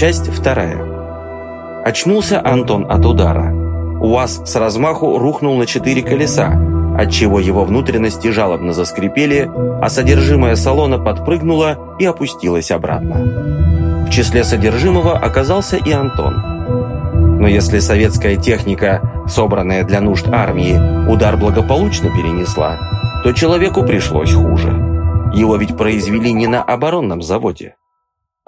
Часть вторая. Очнулся Антон от удара. УАЗ с размаху рухнул на четыре колеса, отчего его внутренности жалобно заскрипели, а содержимое салона подпрыгнуло и опустилось обратно. В числе содержимого оказался и Антон. Но если советская техника, собранная для нужд армии, удар благополучно перенесла, то человеку пришлось хуже. Его ведь произвели не на оборонном заводе.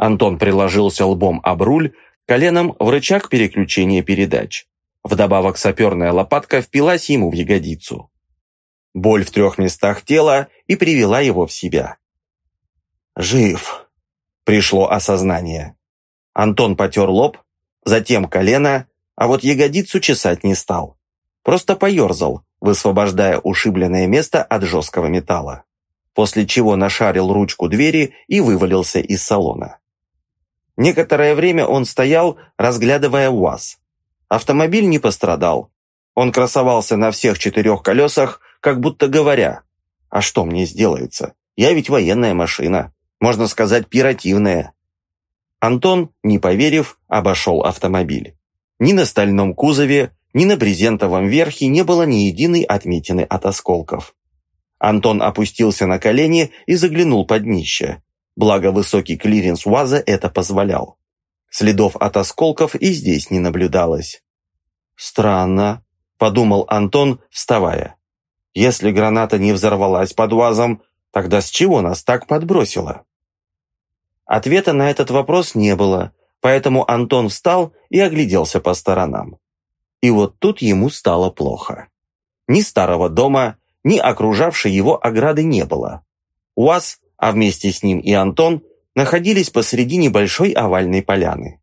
Антон приложился лбом об руль, коленом в рычаг переключения передач. Вдобавок саперная лопатка впилась ему в ягодицу. Боль в трех местах тела и привела его в себя. «Жив!» – пришло осознание. Антон потер лоб, затем колено, а вот ягодицу чесать не стал. Просто поерзал, высвобождая ушибленное место от жесткого металла. После чего нашарил ручку двери и вывалился из салона. Некоторое время он стоял, разглядывая УАЗ. Автомобиль не пострадал. Он красовался на всех четырех колесах, как будто говоря, «А что мне сделается? Я ведь военная машина, можно сказать, пиративная». Антон, не поверив, обошел автомобиль. Ни на стальном кузове, ни на брезентовом верхе не было ни единой отметины от осколков. Антон опустился на колени и заглянул под днище. Благо высокий клиренс УАЗа это позволял. Следов от осколков и здесь не наблюдалось. «Странно», – подумал Антон, вставая. «Если граната не взорвалась под УАЗом, тогда с чего нас так подбросило?» Ответа на этот вопрос не было, поэтому Антон встал и огляделся по сторонам. И вот тут ему стало плохо. Ни старого дома, ни окружавшей его ограды не было. УАЗ а вместе с ним и Антон находились посреди небольшой овальной поляны.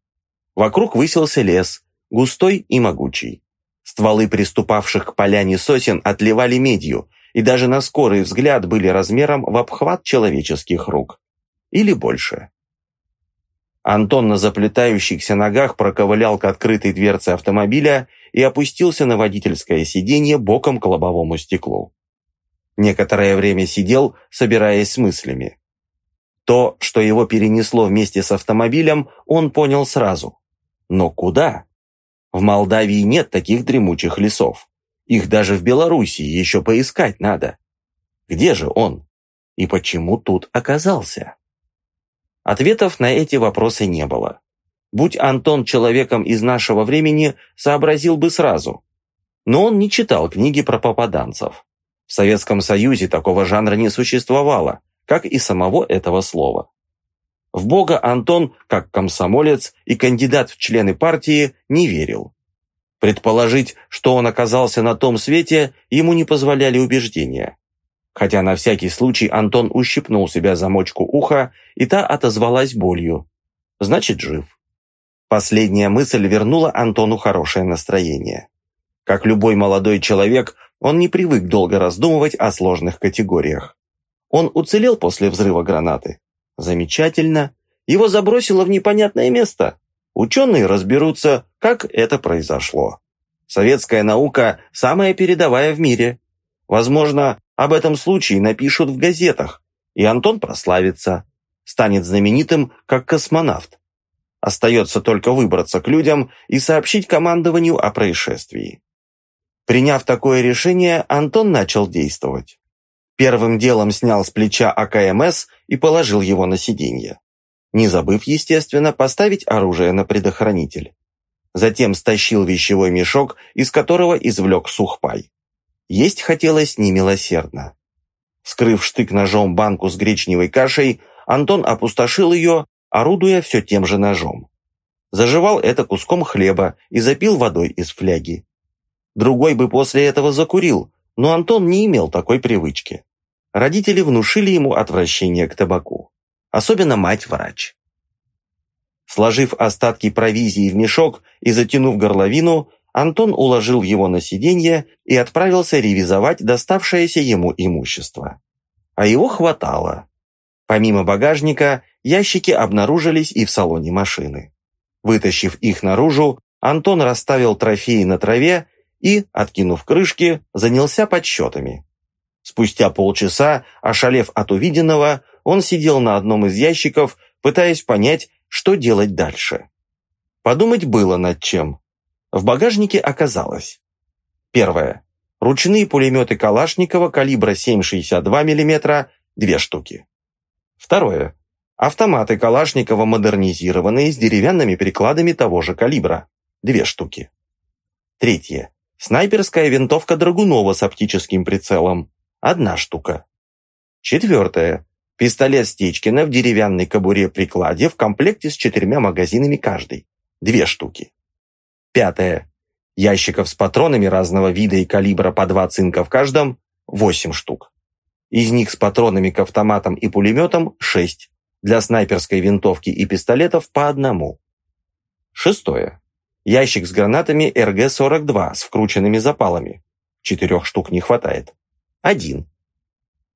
Вокруг высился лес, густой и могучий. Стволы приступавших к поляне сосен отливали медью, и даже на скорый взгляд были размером в обхват человеческих рук. Или больше. Антон на заплетающихся ногах проковылял к открытой дверце автомобиля и опустился на водительское сиденье боком к лобовому стеклу. Некоторое время сидел, собираясь с мыслями. То, что его перенесло вместе с автомобилем, он понял сразу. Но куда? В Молдавии нет таких дремучих лесов. Их даже в Белоруссии еще поискать надо. Где же он? И почему тут оказался? Ответов на эти вопросы не было. Будь Антон человеком из нашего времени, сообразил бы сразу. Но он не читал книги про попаданцев. В Советском Союзе такого жанра не существовало, как и самого этого слова. В Бога Антон, как комсомолец и кандидат в члены партии, не верил. Предположить, что он оказался на том свете, ему не позволяли убеждения. Хотя на всякий случай Антон ущипнул себя замочку уха, и та отозвалась болью. Значит, жив. Последняя мысль вернула Антону хорошее настроение. Как любой молодой человек, он не привык долго раздумывать о сложных категориях. Он уцелел после взрыва гранаты. Замечательно. Его забросило в непонятное место. Ученые разберутся, как это произошло. Советская наука самая передовая в мире. Возможно, об этом случае напишут в газетах, и Антон прославится, станет знаменитым как космонавт. Остается только выбраться к людям и сообщить командованию о происшествии. Приняв такое решение, Антон начал действовать. Первым делом снял с плеча АКМС и положил его на сиденье. Не забыв, естественно, поставить оружие на предохранитель. Затем стащил вещевой мешок, из которого извлек сухпай. Есть хотелось немилосердно. Скрыв штык-ножом банку с гречневой кашей, Антон опустошил ее, орудуя все тем же ножом. Заживал это куском хлеба и запил водой из фляги. Другой бы после этого закурил, но Антон не имел такой привычки. Родители внушили ему отвращение к табаку. Особенно мать-врач. Сложив остатки провизии в мешок и затянув горловину, Антон уложил его на сиденье и отправился ревизовать доставшееся ему имущество. А его хватало. Помимо багажника, ящики обнаружились и в салоне машины. Вытащив их наружу, Антон расставил трофеи на траве и, откинув крышки, занялся подсчетами. Спустя полчаса, ошалев от увиденного, он сидел на одном из ящиков, пытаясь понять, что делать дальше. Подумать было над чем. В багажнике оказалось. Первое. Ручные пулеметы Калашникова калибра 7,62 мм – две штуки. Второе. Автоматы Калашникова модернизированные с деревянными прикладами того же калибра – две штуки. Третье. Снайперская винтовка Драгунова с оптическим прицелом – одна штука. Четвертое. Пистолет Стечкина в деревянной кобуре-прикладе в комплекте с четырьмя магазинами каждый – две штуки. Пятое. Ящиков с патронами разного вида и калибра по два цинка в каждом – восемь штук. Из них с патронами к автоматам и пулеметам – шесть. Для снайперской винтовки и пистолетов по одному. Шестое. Ящик с гранатами РГ-42 с вкрученными запалами. Четырех штук не хватает. Один.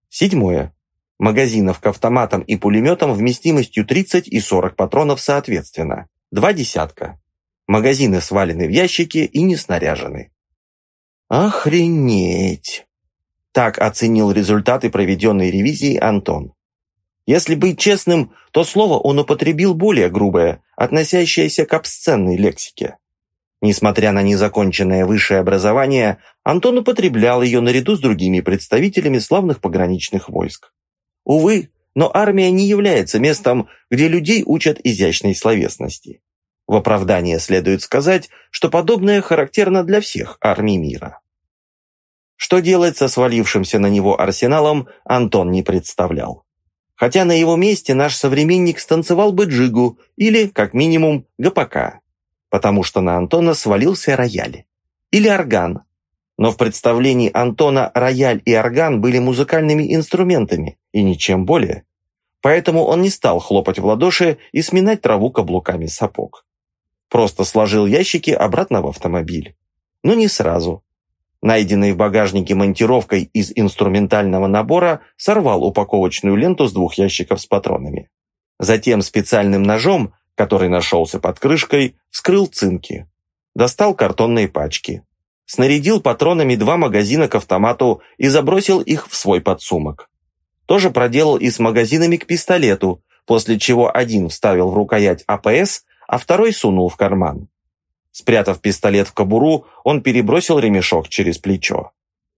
Седьмое. Магазинов к автоматам и пулеметам вместимостью 30 и 40 патронов соответственно. Два десятка. Магазины свалены в ящики и не снаряжены. Охренеть! Так оценил результаты проведенной ревизии Антон. Если быть честным, то слово он употребил более грубое, относящееся к обсценной лексике. Несмотря на незаконченное высшее образование, Антон употреблял ее наряду с другими представителями славных пограничных войск. Увы, но армия не является местом, где людей учат изящной словесности. В оправдание следует сказать, что подобное характерно для всех армий мира. Что делать со свалившимся на него арсеналом, Антон не представлял. Хотя на его месте наш современник станцевал бы джигу или, как минимум, гопака, потому что на Антона свалился рояль. Или орган. Но в представлении Антона рояль и орган были музыкальными инструментами, и ничем более. Поэтому он не стал хлопать в ладоши и сминать траву каблуками сапог. Просто сложил ящики обратно в автомобиль. Но не сразу. Найденный в багажнике монтировкой из инструментального набора сорвал упаковочную ленту с двух ящиков с патронами. Затем специальным ножом, который нашелся под крышкой, вскрыл цинки. Достал картонные пачки. Снарядил патронами два магазина к автомату и забросил их в свой подсумок. Тоже проделал и с магазинами к пистолету, после чего один вставил в рукоять АПС, а второй сунул в карман. Спрятав пистолет в кобуру, он перебросил ремешок через плечо.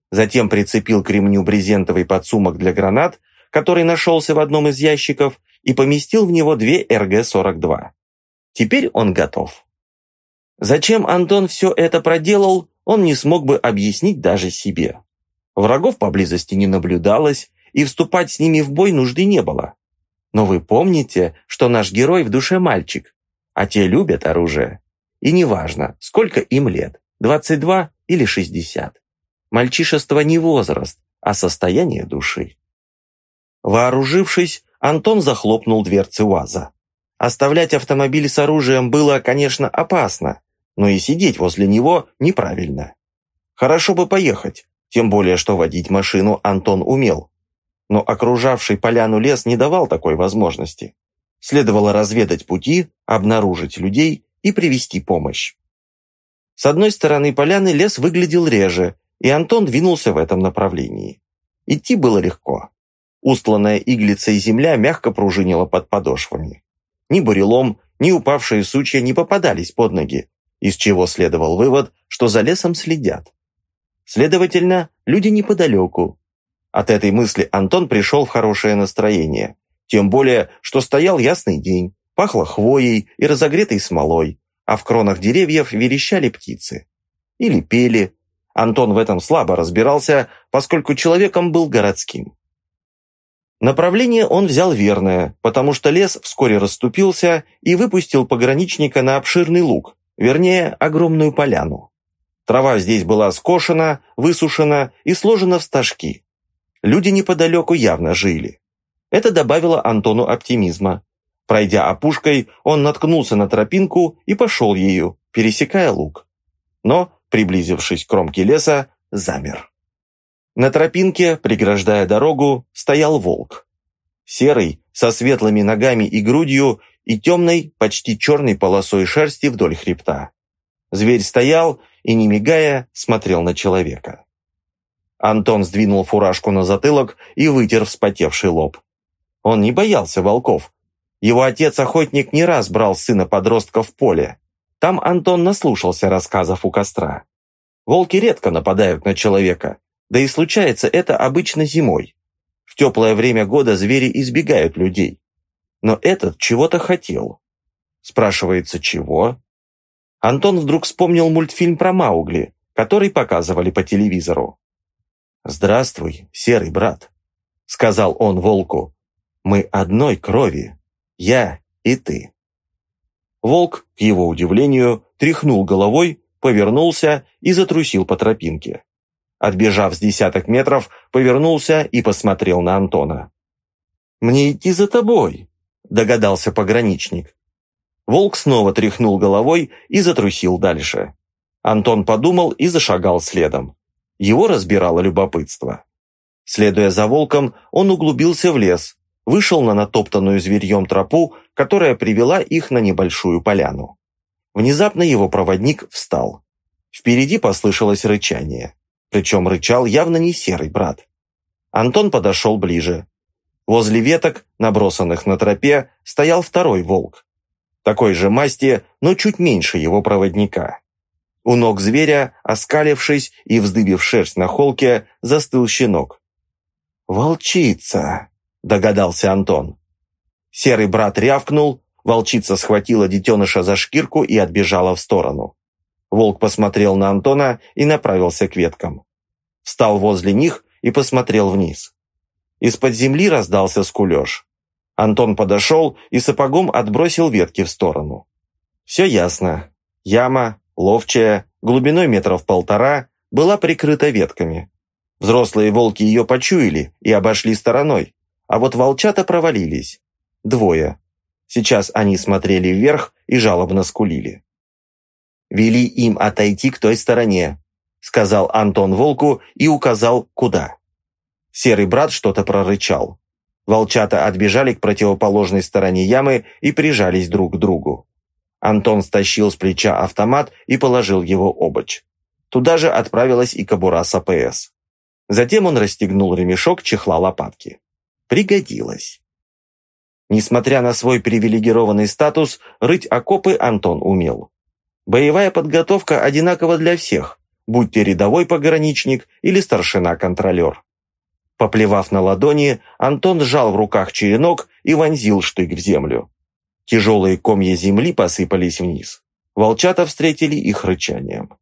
Затем прицепил к ремню брезентовый подсумок для гранат, который нашелся в одном из ящиков, и поместил в него две РГ-42. Теперь он готов. Зачем Антон все это проделал, он не смог бы объяснить даже себе. Врагов поблизости не наблюдалось, и вступать с ними в бой нужды не было. Но вы помните, что наш герой в душе мальчик, а те любят оружие. И неважно, сколько им лет, 22 или 60. Мальчишество не возраст, а состояние души. Вооружившись, Антон захлопнул дверцы УАЗа. Оставлять автомобиль с оружием было, конечно, опасно, но и сидеть возле него неправильно. Хорошо бы поехать, тем более, что водить машину Антон умел. Но окружавший поляну лес не давал такой возможности. Следовало разведать пути, обнаружить людей и привести помощь. С одной стороны поляны лес выглядел реже, и Антон двинулся в этом направлении. Идти было легко. Устланная иглицей земля мягко пружинила под подошвами. Ни бурелом, ни упавшие сучья не попадались под ноги, из чего следовал вывод, что за лесом следят. Следовательно, люди неподалеку. От этой мысли Антон пришел в хорошее настроение, тем более, что стоял ясный день, Пахло хвоей и разогретой смолой, а в кронах деревьев верещали птицы. Или пели. Антон в этом слабо разбирался, поскольку человеком был городским. Направление он взял верное, потому что лес вскоре расступился и выпустил пограничника на обширный луг, вернее, огромную поляну. Трава здесь была скошена, высушена и сложена в стажки. Люди неподалеку явно жили. Это добавило Антону оптимизма. Пройдя опушкой, он наткнулся на тропинку и пошел ею, пересекая луг. Но, приблизившись к кромке леса, замер. На тропинке, преграждая дорогу, стоял волк. Серый, со светлыми ногами и грудью, и темной, почти черной полосой шерсти вдоль хребта. Зверь стоял и, не мигая, смотрел на человека. Антон сдвинул фуражку на затылок и вытер вспотевший лоб. Он не боялся волков, его отец-охотник не раз брал сына подростка в поле. Там Антон наслушался рассказов у костра. Волки редко нападают на человека, да и случается это обычно зимой. В теплое время года звери избегают людей. Но этот чего-то хотел. Спрашивается, чего? Антон вдруг вспомнил мультфильм про Маугли, который показывали по телевизору. «Здравствуй, серый брат», — сказал он волку. «Мы одной крови, я и ты». Волк, к его удивлению, тряхнул головой, повернулся и затрусил по тропинке. Отбежав с десяток метров, повернулся и посмотрел на Антона. «Мне идти за тобой», — догадался пограничник. Волк снова тряхнул головой и затрусил дальше. Антон подумал и зашагал следом. Его разбирало любопытство. Следуя за волком, он углубился в лес, вышел на натоптанную зверьем тропу, которая привела их на небольшую поляну. Внезапно его проводник встал. Впереди послышалось рычание. Причем рычал явно не серый брат. Антон подошел ближе. Возле веток, набросанных на тропе, стоял второй волк. Такой же масти, но чуть меньше его проводника. У ног зверя, оскалившись и вздыбив шерсть на холке, застыл щенок. «Волчица!» – догадался Антон. Серый брат рявкнул, волчица схватила детеныша за шкирку и отбежала в сторону. Волк посмотрел на Антона и направился к веткам. Встал возле них и посмотрел вниз. Из-под земли раздался скулеж. Антон подошел и сапогом отбросил ветки в сторону. Все ясно. Яма, ловчая, глубиной метров полтора, была прикрыта ветками. Взрослые волки ее почуяли и обошли стороной, а вот волчата провалились. Двое. Сейчас они смотрели вверх и жалобно скулили. «Вели им отойти к той стороне», — сказал Антон волку и указал, куда. Серый брат что-то прорычал. Волчата отбежали к противоположной стороне ямы и прижались друг к другу. Антон стащил с плеча автомат и положил его обочь. Туда же отправилась и кобура с АПС. Затем он расстегнул ремешок чехла лопатки. Пригодилось. Несмотря на свой привилегированный статус, рыть окопы Антон умел. Боевая подготовка одинакова для всех, будь ты рядовой пограничник или старшина-контролер. Поплевав на ладони, Антон сжал в руках черенок и вонзил штык в землю. Тяжелые комья земли посыпались вниз. Волчата встретили их рычанием.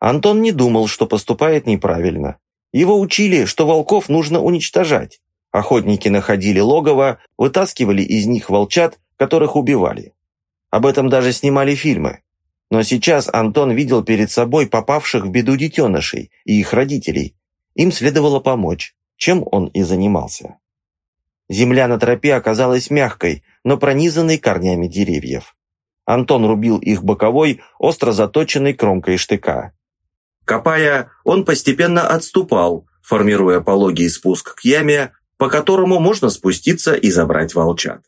Антон не думал, что поступает неправильно. Его учили, что волков нужно уничтожать. Охотники находили логово, вытаскивали из них волчат, которых убивали. Об этом даже снимали фильмы. Но сейчас Антон видел перед собой попавших в беду детенышей и их родителей. Им следовало помочь, чем он и занимался. Земля на тропе оказалась мягкой, но пронизанной корнями деревьев. Антон рубил их боковой, остро заточенной кромкой штыка. Копая, он постепенно отступал, формируя пологий спуск к яме, по которому можно спуститься и забрать волчат.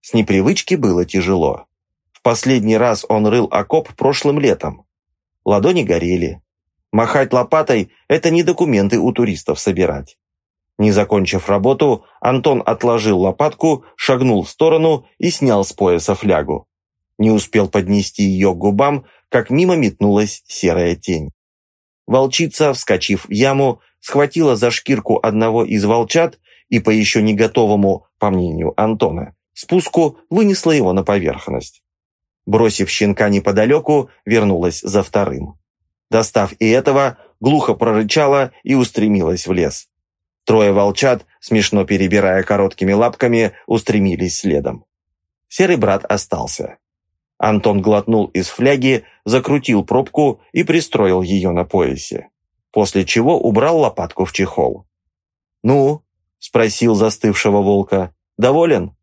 С непривычки было тяжело. В последний раз он рыл окоп прошлым летом. Ладони горели. Махать лопатой – это не документы у туристов собирать. Не закончив работу, Антон отложил лопатку, шагнул в сторону и снял с пояса флягу. Не успел поднести ее к губам, как мимо метнулась серая тень. Волчица, вскочив в яму, схватила за шкирку одного из волчат и по еще не готовому, по мнению Антона, спуску вынесла его на поверхность. Бросив щенка неподалеку, вернулась за вторым. Достав и этого, глухо прорычала и устремилась в лес. Трое волчат, смешно перебирая короткими лапками, устремились следом. Серый брат остался. Антон глотнул из фляги, закрутил пробку и пристроил ее на поясе, после чего убрал лопатку в чехол. «Ну?» – спросил застывшего волка. «Доволен?»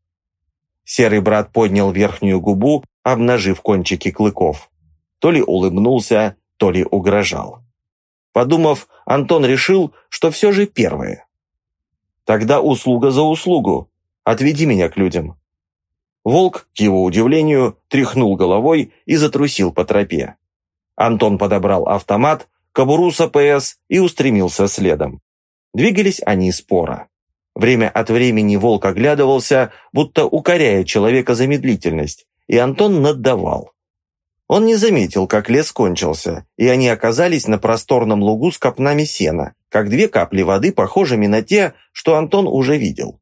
Серый брат поднял верхнюю губу, обнажив кончики клыков. То ли улыбнулся, то ли угрожал. Подумав, Антон решил, что все же первое. Тогда услуга за услугу. Отведи меня к людям». Волк, к его удивлению, тряхнул головой и затрусил по тропе. Антон подобрал автомат, кобуру с АПС и устремился следом. Двигались они споро. Время от времени волк оглядывался, будто укоряя человека за медлительность, и Антон наддавал. Он не заметил, как лес кончился, и они оказались на просторном лугу с копнами сена, как две капли воды, похожими на те, что Антон уже видел.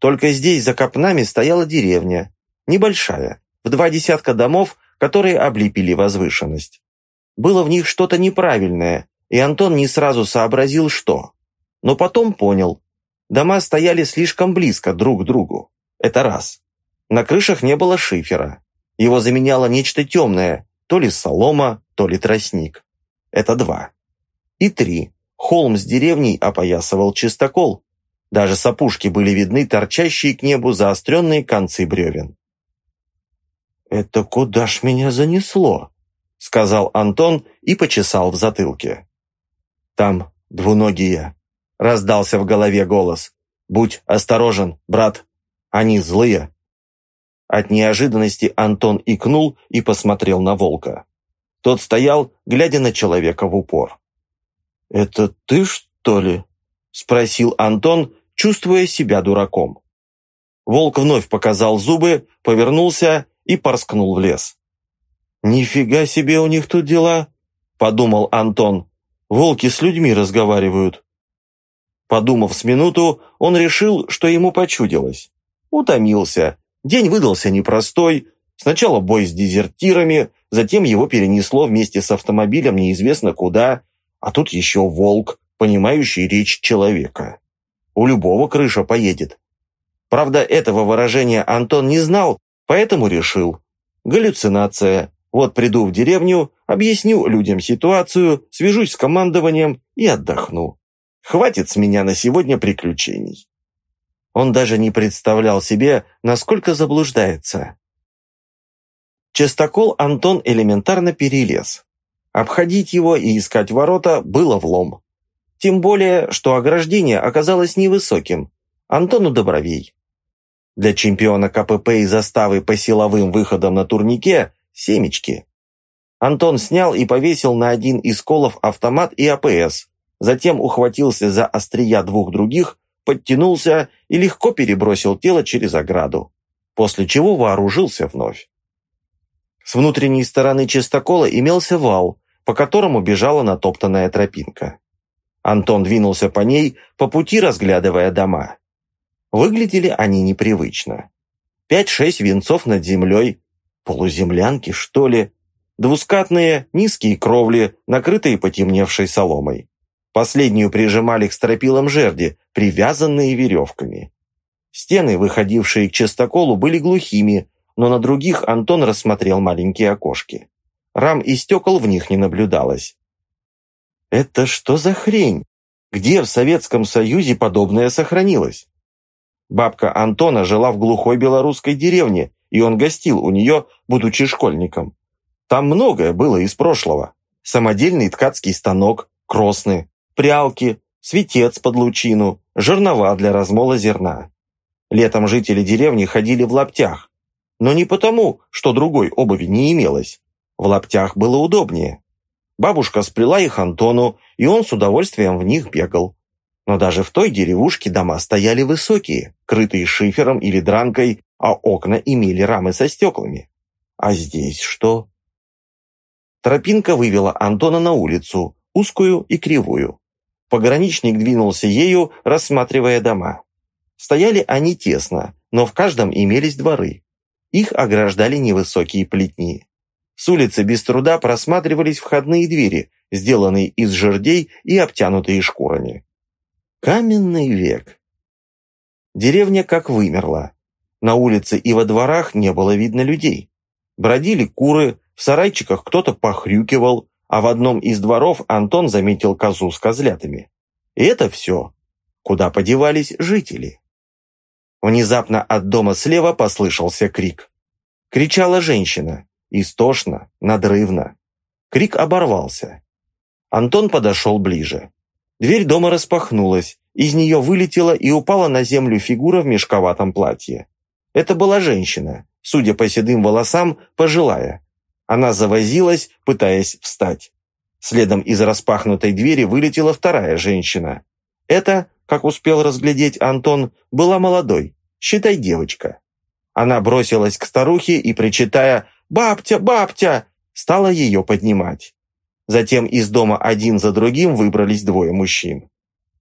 Только здесь за копнами стояла деревня, небольшая, в два десятка домов, которые облепили возвышенность. Было в них что-то неправильное, и Антон не сразу сообразил, что. Но потом понял. Дома стояли слишком близко друг к другу. Это раз. На крышах не было шифера. Его заменяло нечто темное, то ли солома, то ли тростник. Это два. И три. Холм с деревней опоясывал чистокол. Даже с опушки были видны торчащие к небу заостренные концы бревен. «Это куда ж меня занесло?» — сказал Антон и почесал в затылке. «Там двуногие», — раздался в голове голос. «Будь осторожен, брат, они злые». От неожиданности Антон икнул и посмотрел на волка. Тот стоял, глядя на человека в упор. «Это ты, что ли?» — спросил Антон, чувствуя себя дураком. Волк вновь показал зубы, повернулся и порскнул в лес. «Нифига себе у них тут дела!» – подумал Антон. «Волки с людьми разговаривают». Подумав с минуту, он решил, что ему почудилось. Утомился. День выдался непростой. Сначала бой с дезертирами, затем его перенесло вместе с автомобилем неизвестно куда, а тут еще волк, понимающий речь человека. У любого крыша поедет. Правда, этого выражения Антон не знал, Поэтому решил. Галлюцинация. Вот приду в деревню, объясню людям ситуацию, свяжусь с командованием и отдохну. Хватит с меня на сегодня приключений. Он даже не представлял себе, насколько заблуждается. Частокол Антон элементарно перелез. Обходить его и искать ворота было влом. Тем более, что ограждение оказалось невысоким. Антону Добровей. Для чемпиона КПП и заставы по силовым выходам на турнике – семечки. Антон снял и повесил на один из колов автомат и АПС, затем ухватился за острия двух других, подтянулся и легко перебросил тело через ограду, после чего вооружился вновь. С внутренней стороны чистокола имелся вал, по которому бежала натоптанная тропинка. Антон двинулся по ней, по пути разглядывая дома. Выглядели они непривычно. Пять-шесть венцов над землей, полуземлянки, что ли, двускатные низкие кровли, накрытые потемневшей соломой. Последнюю прижимали к стропилам жерди, привязанные веревками. Стены, выходившие к частоколу, были глухими, но на других Антон рассмотрел маленькие окошки. Рам и стекол в них не наблюдалось. «Это что за хрень? Где в Советском Союзе подобное сохранилось?» Бабка Антона жила в глухой белорусской деревне, и он гостил у нее, будучи школьником. Там многое было из прошлого. Самодельный ткацкий станок, кросны, прялки, светец под лучину, жернова для размола зерна. Летом жители деревни ходили в лаптях. Но не потому, что другой обуви не имелось. В лаптях было удобнее. Бабушка сплела их Антону, и он с удовольствием в них бегал. Но даже в той деревушке дома стояли высокие, крытые шифером или дранкой, а окна имели рамы со стеклами. А здесь что? Тропинка вывела Антона на улицу, узкую и кривую. Пограничник двинулся ею, рассматривая дома. Стояли они тесно, но в каждом имелись дворы. Их ограждали невысокие плетни. С улицы без труда просматривались входные двери, сделанные из жердей и обтянутые шкурами. Каменный век. Деревня как вымерла. На улице и во дворах не было видно людей. Бродили куры, в сарайчиках кто-то похрюкивал, а в одном из дворов Антон заметил козу с козлятами. И это все. Куда подевались жители? Внезапно от дома слева послышался крик. Кричала женщина. Истошно, надрывно. Крик оборвался. Антон подошел ближе. Дверь дома распахнулась, из нее вылетела и упала на землю фигура в мешковатом платье. Это была женщина, судя по седым волосам, пожилая. Она завозилась, пытаясь встать. Следом из распахнутой двери вылетела вторая женщина. Это, как успел разглядеть Антон, была молодой, считай девочка. Она бросилась к старухе и, причитая «Бабтя, бабтя!», стала ее поднимать. Затем из дома один за другим выбрались двое мужчин.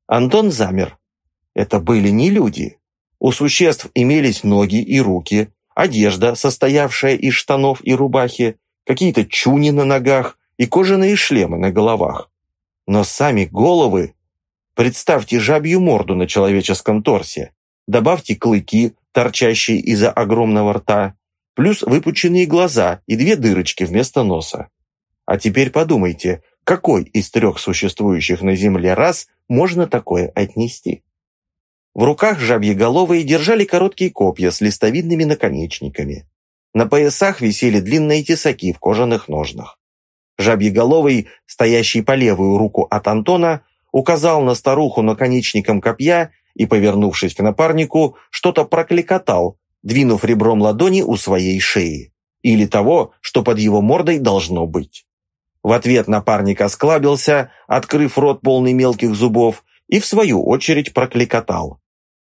Антон замер. Это были не люди. У существ имелись ноги и руки, одежда, состоявшая из штанов и рубахи, какие-то чуни на ногах и кожаные шлемы на головах. Но сами головы... Представьте жабью морду на человеческом торсе, добавьте клыки, торчащие из-за огромного рта, плюс выпученные глаза и две дырочки вместо носа. А теперь подумайте, какой из трех существующих на Земле рас можно такое отнести? В руках жабьеголовые держали короткие копья с листовидными наконечниками. На поясах висели длинные тесаки в кожаных ножнах. Жабьеголовый, стоящий по левую руку от Антона, указал на старуху наконечником копья и, повернувшись к напарнику, что-то прокликотал, двинув ребром ладони у своей шеи. Или того, что под его мордой должно быть. В ответ напарник осклабился, открыв рот полный мелких зубов, и в свою очередь прокликотал.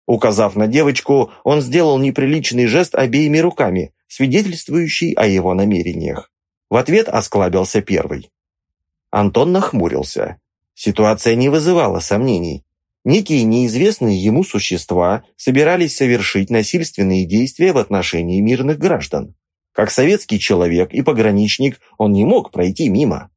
Указав на девочку, он сделал неприличный жест обеими руками, свидетельствующий о его намерениях. В ответ осклабился первый. Антон нахмурился. Ситуация не вызывала сомнений. Некие неизвестные ему существа собирались совершить насильственные действия в отношении мирных граждан. Как советский человек и пограничник он не мог пройти мимо.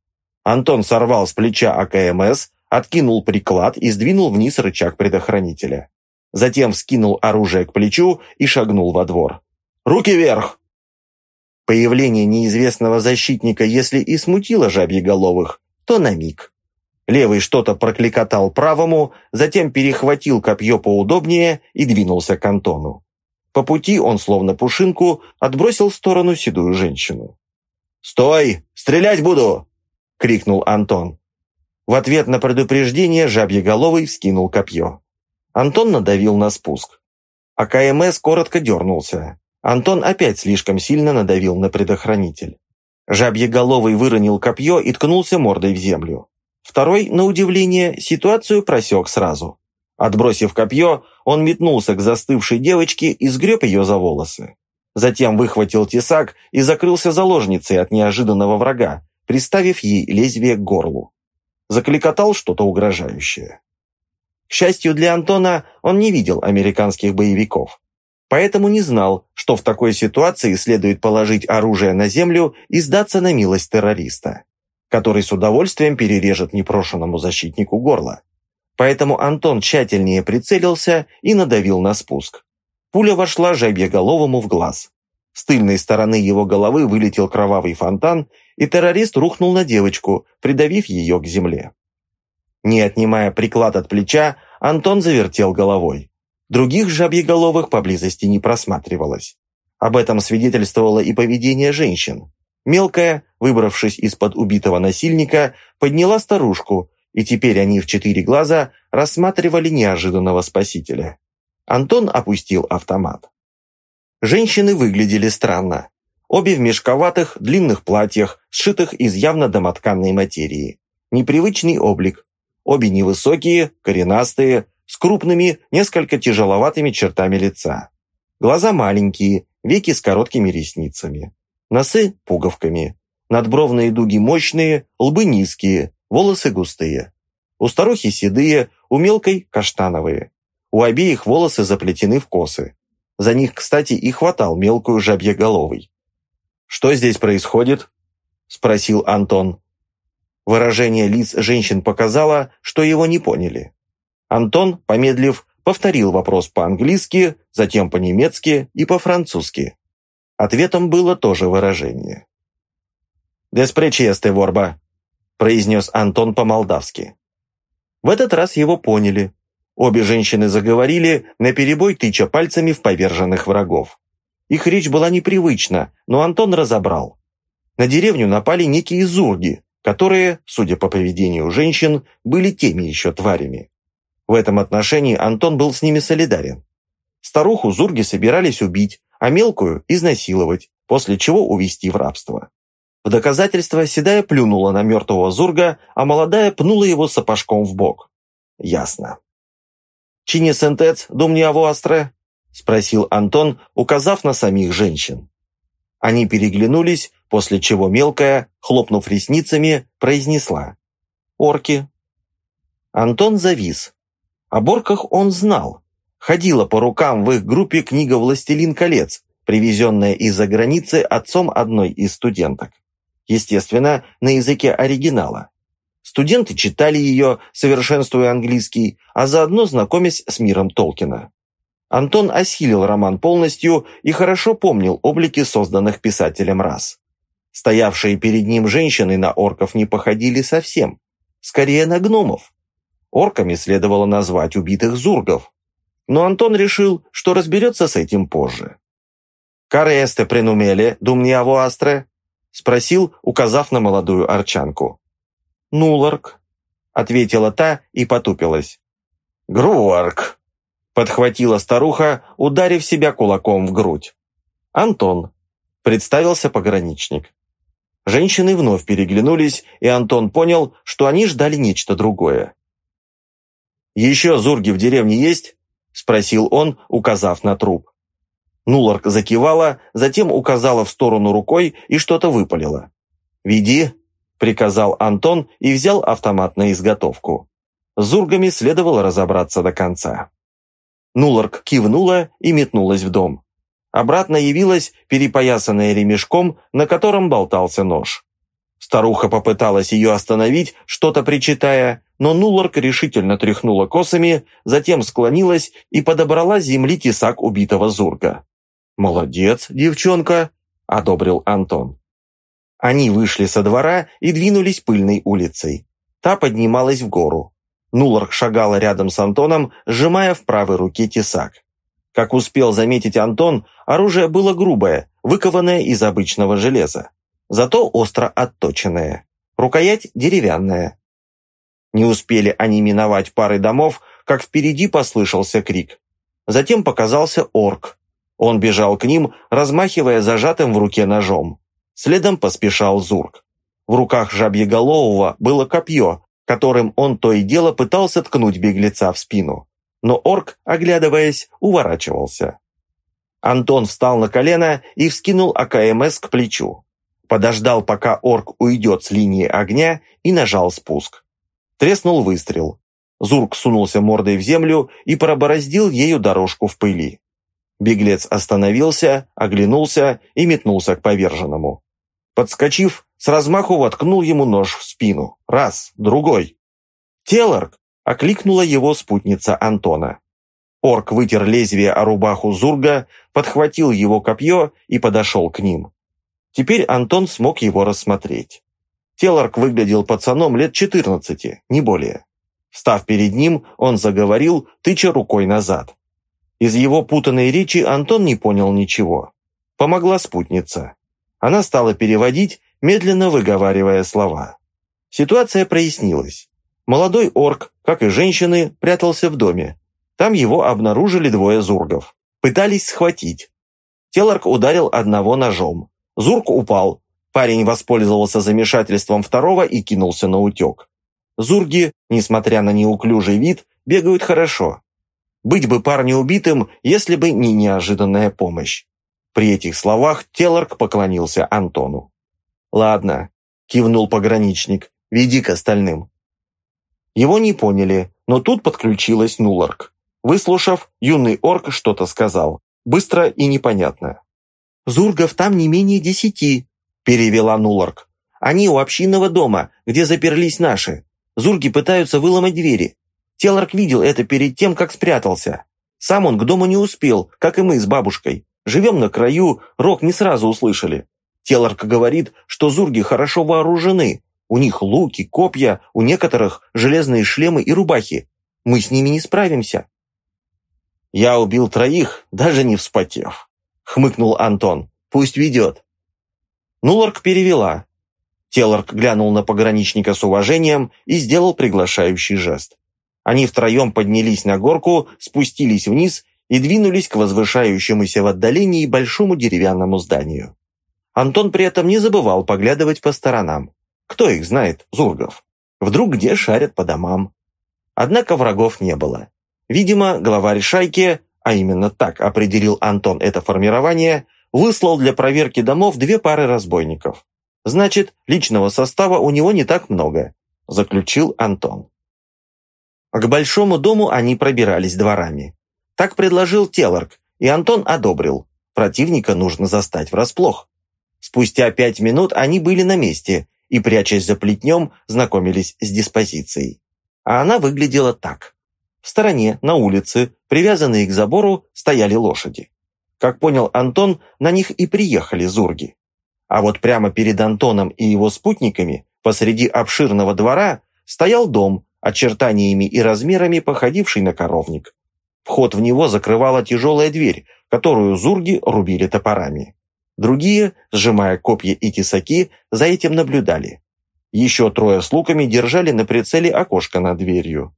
Антон сорвал с плеча АКМС, откинул приклад и сдвинул вниз рычаг предохранителя. Затем вскинул оружие к плечу и шагнул во двор. «Руки вверх!» Появление неизвестного защитника, если и смутило жабьеголовых, то на миг. Левый что-то прокликотал правому, затем перехватил копье поудобнее и двинулся к Антону. По пути он, словно пушинку, отбросил в сторону седую женщину. «Стой! Стрелять буду!» — крикнул Антон. В ответ на предупреждение жабьеголовый вскинул копье. Антон надавил на спуск. А КМС коротко дернулся. Антон опять слишком сильно надавил на предохранитель. Жабьеголовый выронил копье и ткнулся мордой в землю. Второй, на удивление, ситуацию просек сразу. Отбросив копье, он метнулся к застывшей девочке и сгреб ее за волосы. Затем выхватил тесак и закрылся заложницей от неожиданного врага, приставив ей лезвие к горлу. Закликотал что-то угрожающее. К счастью для Антона, он не видел американских боевиков. Поэтому не знал, что в такой ситуации следует положить оружие на землю и сдаться на милость террориста, который с удовольствием перережет непрошенному защитнику горло. Поэтому Антон тщательнее прицелился и надавил на спуск. Пуля вошла жабьеголовому в глаз. С тыльной стороны его головы вылетел кровавый фонтан, и террорист рухнул на девочку, придавив ее к земле. Не отнимая приклад от плеча, Антон завертел головой. Других жабьеголовых поблизости не просматривалось. Об этом свидетельствовало и поведение женщин. Мелкая, выбравшись из-под убитого насильника, подняла старушку, и теперь они в четыре глаза рассматривали неожиданного спасителя. Антон опустил автомат. Женщины выглядели странно. Обе в мешковатых, длинных платьях, сшитых из явно домотканной материи. Непривычный облик, Обе невысокие, коренастые, с крупными, несколько тяжеловатыми чертами лица. Глаза маленькие, веки с короткими ресницами. Носы – пуговками. Надбровные дуги мощные, лбы низкие, волосы густые. У старухи седые, у мелкой – каштановые. У обеих волосы заплетены в косы. За них, кстати, и хватал мелкую жабьеголовый. «Что здесь происходит?» – спросил Антон. Выражение лиц женщин показало, что его не поняли. Антон, помедлив, повторил вопрос по-английски, затем по-немецки и по-французски. Ответом было тоже выражение. «Деспречесты, ворба», – произнес Антон по-молдавски. В этот раз его поняли. Обе женщины заговорили, наперебой тыча пальцами в поверженных врагов. Их речь была непривычна, но Антон разобрал. На деревню напали некие зурги, которые, судя по поведению женщин, были теми еще тварями. В этом отношении Антон был с ними солидарен. Старуху зурги собирались убить, а мелкую – изнасиловать, после чего увести в рабство. В доказательство Седая плюнула на мертвого зурга, а молодая пнула его сапожком в бок. Ясно. «Чине сентец, думни аво астре?» – спросил Антон, указав на самих женщин. Они переглянулись, после чего мелкая, хлопнув ресницами, произнесла «Орки». Антон завис. О борках он знал. Ходила по рукам в их группе книга «Властелин колец», привезенная из-за границы отцом одной из студенток. Естественно, на языке оригинала. Студенты читали ее, совершенствуя английский, а заодно знакомясь с миром Толкина. Антон осилил роман полностью и хорошо помнил облики созданных писателем рас. Стоявшие перед ним женщины на орков не походили совсем, скорее на гномов. Орками следовало назвать убитых зургов, но Антон решил, что разберется с этим позже. «Каресте принумели, думниаво астре?» – спросил, указав на молодую арчанку. «Нуларк», — ответила та и потупилась. «Груарк», — подхватила старуха, ударив себя кулаком в грудь. «Антон», — представился пограничник. Женщины вновь переглянулись, и Антон понял, что они ждали нечто другое. «Еще зурги в деревне есть?» — спросил он, указав на труп. Нуларк закивала, затем указала в сторону рукой и что-то выпалила. «Веди», приказал Антон и взял автомат на изготовку. С зургами следовало разобраться до конца. Нуларк кивнула и метнулась в дом. Обратно явилась перепоясанная ремешком, на котором болтался нож. Старуха попыталась ее остановить, что-то причитая, но Нуларк решительно тряхнула косами, затем склонилась и подобрала с земли тесак убитого Зурга. «Молодец, девчонка!» – одобрил Антон. Они вышли со двора и двинулись пыльной улицей. Та поднималась в гору. Нуларх шагала рядом с Антоном, сжимая в правой руке тесак. Как успел заметить Антон, оружие было грубое, выкованное из обычного железа. Зато остро отточенное. Рукоять деревянная. Не успели они миновать пары домов, как впереди послышался крик. Затем показался орк. Он бежал к ним, размахивая зажатым в руке ножом. Следом поспешал Зург. В руках жабьеголового было копье, которым он то и дело пытался ткнуть беглеца в спину. Но орк, оглядываясь, уворачивался. Антон встал на колено и вскинул АКМС к плечу. Подождал, пока орк уйдет с линии огня и нажал спуск. Треснул выстрел. Зург сунулся мордой в землю и пробороздил ею дорожку в пыли. Беглец остановился, оглянулся и метнулся к поверженному. Подскочив, с размаху воткнул ему нож в спину. Раз, другой. «Телорг!» – окликнула его спутница Антона. Орк вытер лезвие о рубаху Зурга, подхватил его копье и подошел к ним. Теперь Антон смог его рассмотреть. Телорг выглядел пацаном лет 14, не более. Став перед ним, он заговорил, тыча рукой назад. Из его путанной речи Антон не понял ничего. Помогла спутница. Она стала переводить, медленно выговаривая слова. Ситуация прояснилась. Молодой орк, как и женщины, прятался в доме. Там его обнаружили двое зургов. Пытались схватить. Теларк ударил одного ножом. Зург упал. Парень воспользовался замешательством второго и кинулся на утек. Зурги, несмотря на неуклюжий вид, бегают хорошо. Быть бы парню убитым, если бы не неожиданная помощь. При этих словах Теларк поклонился Антону. «Ладно», – кивнул пограничник, – «веди к остальным». Его не поняли, но тут подключилась Нуларк. Выслушав, юный орк что-то сказал. Быстро и непонятно. «Зургов там не менее десяти», – перевела Нуларк. «Они у общинного дома, где заперлись наши. Зурги пытаются выломать двери. Теларк видел это перед тем, как спрятался. Сам он к дому не успел, как и мы с бабушкой. Живем на краю, рок не сразу услышали. Теларк говорит, что зурги хорошо вооружены. У них луки, копья, у некоторых железные шлемы и рубахи. Мы с ними не справимся. Я убил троих, даже не вспотев. Хмыкнул Антон. Пусть ведет. Нуларк перевела. Теларк глянул на пограничника с уважением и сделал приглашающий жест. Они втроем поднялись на горку, спустились вниз и двинулись к возвышающемуся в отдалении большому деревянному зданию. Антон при этом не забывал поглядывать по сторонам. Кто их знает, Зургов? Вдруг где шарят по домам? Однако врагов не было. Видимо, главарь шайки, а именно так определил Антон это формирование, выслал для проверки домов две пары разбойников. Значит, личного состава у него не так много, заключил Антон. К большому дому они пробирались дворами. Так предложил Телорг, и Антон одобрил. Противника нужно застать врасплох. Спустя пять минут они были на месте и, прячась за плетнем, знакомились с диспозицией. А она выглядела так. В стороне, на улице, привязанные к забору, стояли лошади. Как понял Антон, на них и приехали зурги. А вот прямо перед Антоном и его спутниками, посреди обширного двора, стоял дом, очертаниями и размерами походивший на коровник. Вход в него закрывала тяжелая дверь, которую зурги рубили топорами. Другие, сжимая копья и тесаки, за этим наблюдали. Еще трое с луками держали на прицеле окошко над дверью.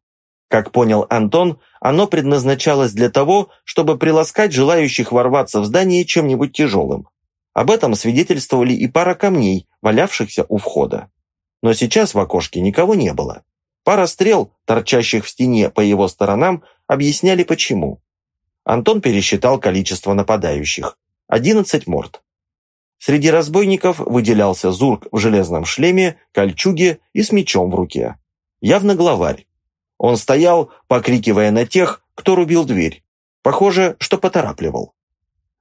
Как понял Антон, оно предназначалось для того, чтобы приласкать желающих ворваться в здание чем-нибудь тяжелым. Об этом свидетельствовали и пара камней, валявшихся у входа. Но сейчас в окошке никого не было. Пара стрел, торчащих в стене по его сторонам, объясняли почему. Антон пересчитал количество нападающих. Одиннадцать морд. Среди разбойников выделялся Зурк в железном шлеме, кольчуге и с мечом в руке. Явно главарь. Он стоял, покрикивая на тех, кто рубил дверь. Похоже, что поторапливал.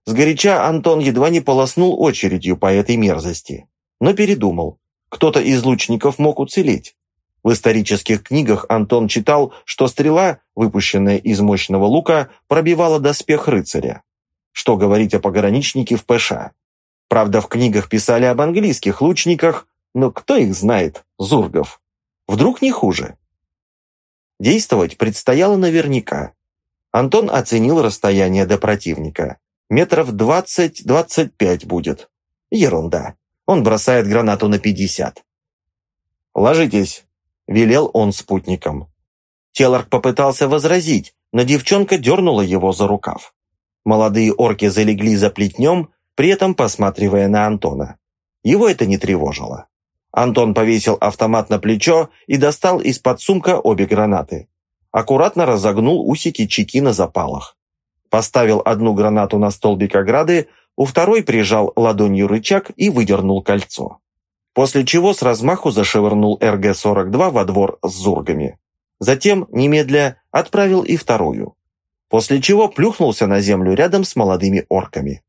Сгоряча Антон едва не полоснул очередью по этой мерзости. Но передумал. Кто-то из лучников мог уцелеть. В исторических книгах Антон читал, что стрела, выпущенная из мощного лука, пробивала доспех рыцаря. Что говорить о пограничнике в ПШ? Правда, в книгах писали об английских лучниках, но кто их знает, зургов? Вдруг не хуже? Действовать предстояло наверняка. Антон оценил расстояние до противника. Метров двадцать-двадцать пять будет. Ерунда. Он бросает гранату на пятьдесят. «Ложитесь», – велел он спутникам. Теларк попытался возразить, но девчонка дернула его за рукав. Молодые орки залегли за плетнем, при этом посматривая на Антона. Его это не тревожило. Антон повесил автомат на плечо и достал из-под сумка обе гранаты. Аккуратно разогнул усики чеки на запалах. Поставил одну гранату на столбик ограды, у второй прижал ладонью рычаг и выдернул кольцо после чего с размаху зашвырнул РГ-42 во двор с зургами. Затем, немедля, отправил и вторую, после чего плюхнулся на землю рядом с молодыми орками.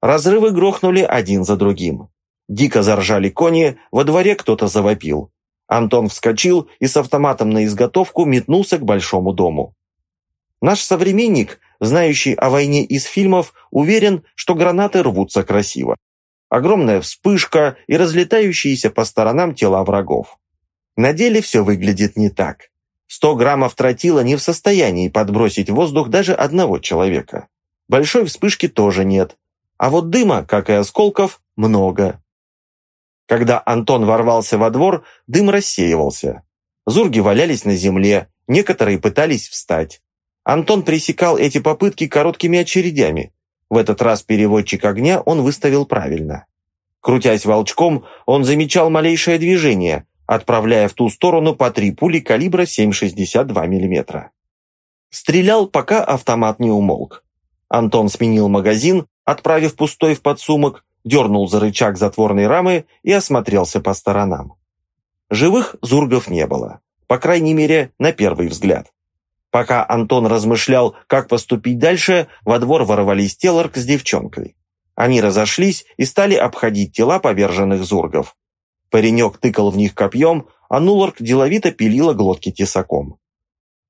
Разрывы грохнули один за другим. Дико заржали кони, во дворе кто-то завопил. Антон вскочил и с автоматом на изготовку метнулся к большому дому. Наш современник, знающий о войне из фильмов, уверен, что гранаты рвутся красиво огромная вспышка и разлетающиеся по сторонам тела врагов. На деле все выглядит не так. 100 граммов тротила не в состоянии подбросить воздух даже одного человека. Большой вспышки тоже нет. А вот дыма, как и осколков, много. Когда Антон ворвался во двор, дым рассеивался. Зурги валялись на земле, некоторые пытались встать. Антон пресекал эти попытки короткими очередями, в этот раз переводчик огня он выставил правильно. Крутясь волчком, он замечал малейшее движение, отправляя в ту сторону по три пули калибра 7,62 мм. Стрелял, пока автомат не умолк. Антон сменил магазин, отправив пустой в подсумок, дернул за рычаг затворной рамы и осмотрелся по сторонам. Живых зургов не было, по крайней мере, на первый взгляд. Пока Антон размышлял, как поступить дальше, во двор ворвались Телорк с девчонкой. Они разошлись и стали обходить тела поверженных зургов. Паренек тыкал в них копьем, а Нуларк деловито пилила глотки тесаком.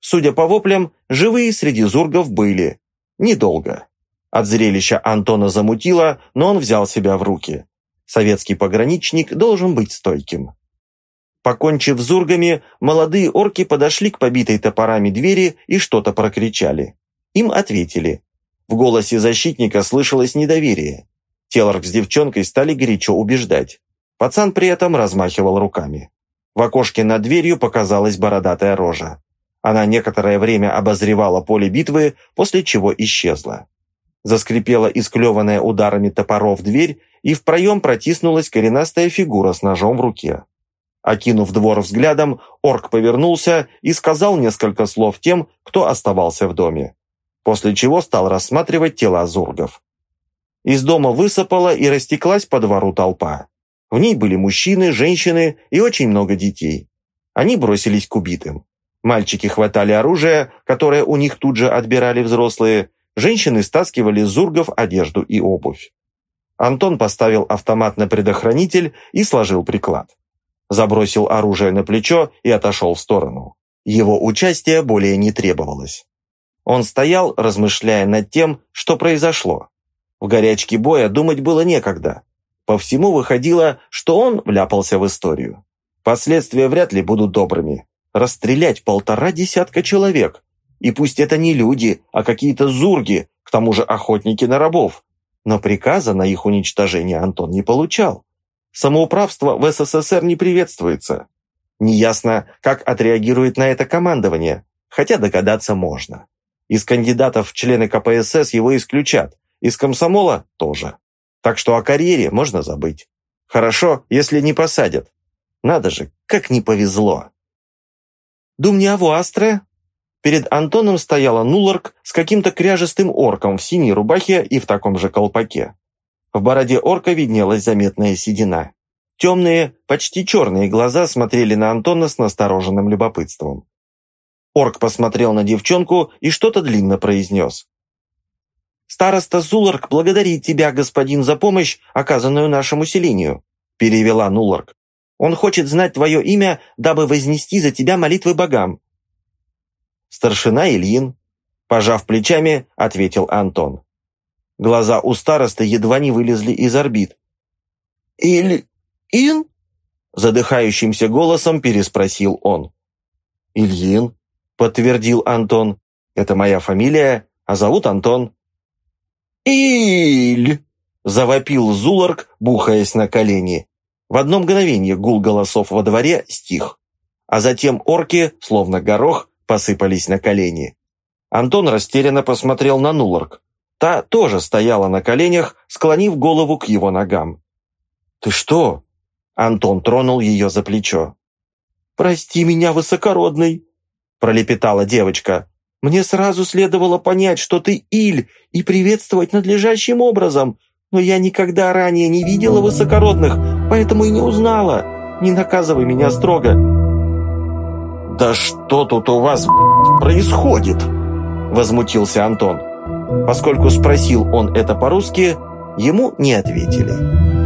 Судя по воплям, живые среди зургов были. Недолго. От зрелища Антона замутило, но он взял себя в руки. Советский пограничник должен быть стойким. Покончив с зургами, молодые орки подошли к побитой топорами двери и что-то прокричали. Им ответили. В голосе защитника слышалось недоверие. Телорк с девчонкой стали горячо убеждать. Пацан при этом размахивал руками. В окошке над дверью показалась бородатая рожа. Она некоторое время обозревала поле битвы, после чего исчезла. Заскрипела исклеванная ударами топоров дверь, и в проем протиснулась коренастая фигура с ножом в руке. Окинув двор взглядом, орк повернулся и сказал несколько слов тем, кто оставался в доме. После чего стал рассматривать тела зургов. Из дома высыпала и растеклась по двору толпа. В ней были мужчины, женщины и очень много детей. Они бросились к убитым. Мальчики хватали оружие, которое у них тут же отбирали взрослые. Женщины стаскивали с зургов одежду и обувь. Антон поставил автомат на предохранитель и сложил приклад. Забросил оружие на плечо и отошел в сторону. Его участие более не требовалось. Он стоял, размышляя над тем, что произошло. В горячке боя думать было некогда. По всему выходило, что он вляпался в историю. Последствия вряд ли будут добрыми. Расстрелять полтора десятка человек. И пусть это не люди, а какие-то зурги, к тому же охотники на рабов. Но приказа на их уничтожение Антон не получал. Самоуправство в СССР не приветствуется. Неясно, как отреагирует на это командование, хотя догадаться можно. Из кандидатов в члены КПСС его исключат, из комсомола тоже. Так что о карьере можно забыть. Хорошо, если не посадят. Надо же, как не повезло. «Думняву Астре?» Перед Антоном стояла Нуларк с каким-то кряжестым орком в синей рубахе и в таком же колпаке. В бороде орка виднелась заметная седина. Темные, почти черные глаза смотрели на Антона с настороженным любопытством. Орк посмотрел на девчонку и что-то длинно произнес. «Староста Зуларк благодарит тебя, господин, за помощь, оказанную нашему селению», перевела Нуларк. «Он хочет знать твое имя, дабы вознести за тебя молитвы богам». «Старшина Ильин», пожав плечами, ответил Антон. Глаза у старосты едва не вылезли из орбит. «Иль-ин?» Задыхающимся голосом переспросил он. «Ильин», — подтвердил Антон. «Это моя фамилия, а зовут Антон». «Иль!» – завопил Зуларк, бухаясь на колени. В одно мгновение гул голосов во дворе стих, а затем орки, словно горох, посыпались на колени. Антон растерянно посмотрел на Нуларк. Та тоже стояла на коленях, склонив голову к его ногам. «Ты что?» Антон тронул ее за плечо. «Прости меня, высокородный!» пролепетала девочка. Мне сразу следовало понять, что ты Иль, и приветствовать надлежащим образом, но я никогда ранее не видела высокородных, поэтому и не узнала. Не наказывай меня строго». «Да что тут у вас происходит?» Возмутился Антон. Поскольку спросил он это по-русски, ему не ответили.